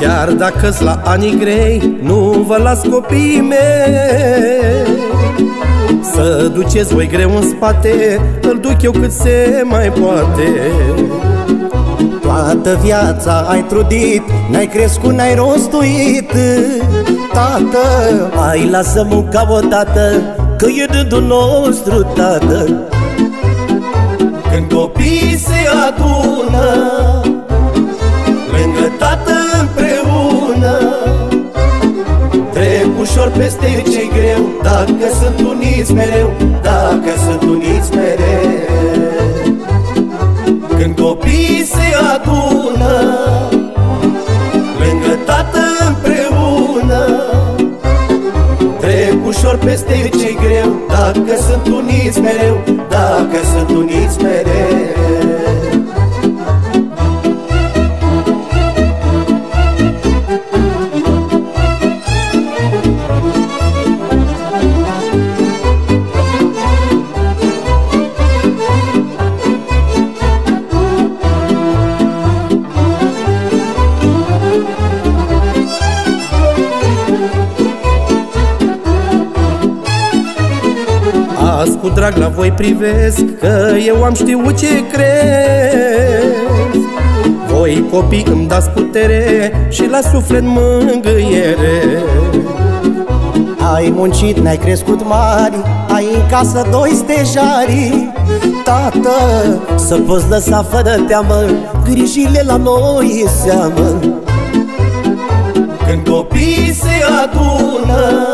Chiar dacă la ani grei Nu vă las copiii mei. Să duceți voi greu în spate Îl duc eu cât se mai poate. Toată viața ai trudit N-ai crescut, n-ai rostuit. Tată, ai lasă munca odată Că e rândul nostru, tată. Când copiii se adună ușor peste ce greu. Dacă sunt uniți mereu cu drag la voi privesc Că eu am știut ce crezi Voi copii îmi dați putere Și la suflet mângâiere Ai muncit, n-ai crescut mari Ai în casă doi stejari Tată, să poți lăsa fără teamă Grijile la noi seamă. Când copiii se adună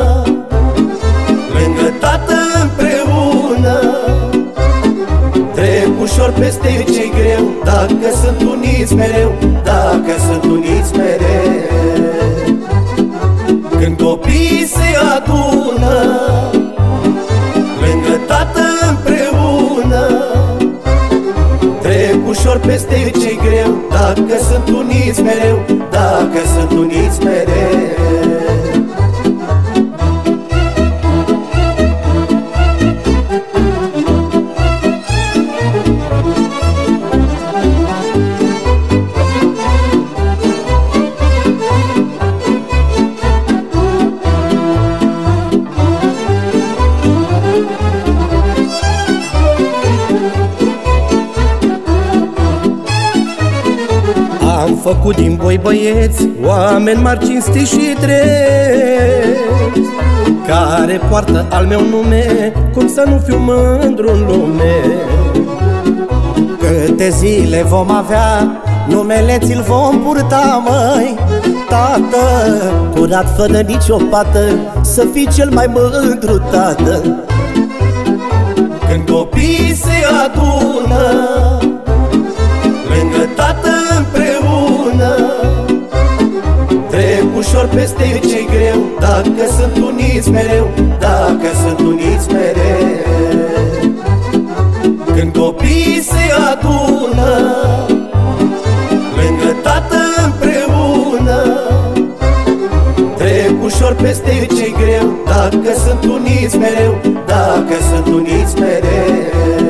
Trec ușor peste ce greu. Dacă sunt uniți mereu Dacă sunt uniți mereu. Când copiii se adună Lângă tată împreună Trec ușor peste ce greu. Dacă sunt uniți mereu Dacă sunt uniți mereu făcut din voi băieți Oameni mari cinstiți și drepți Care poartă al meu nume Cum să nu fiu mândru în lume. Câte zile vom avea Numele ți-l vom purta, măi. Tată, curat fără nicio pată Să fii cel mai mândru, tată. Când copiii se adună ușor peste ce greu. Dacă sunt uniți mereu Dacă sunt uniți mereu. Când copiii se adună Lângă tată împreună Trec ușor peste ce greu. Dacă sunt uniți mereu Dacă sunt uniți mereu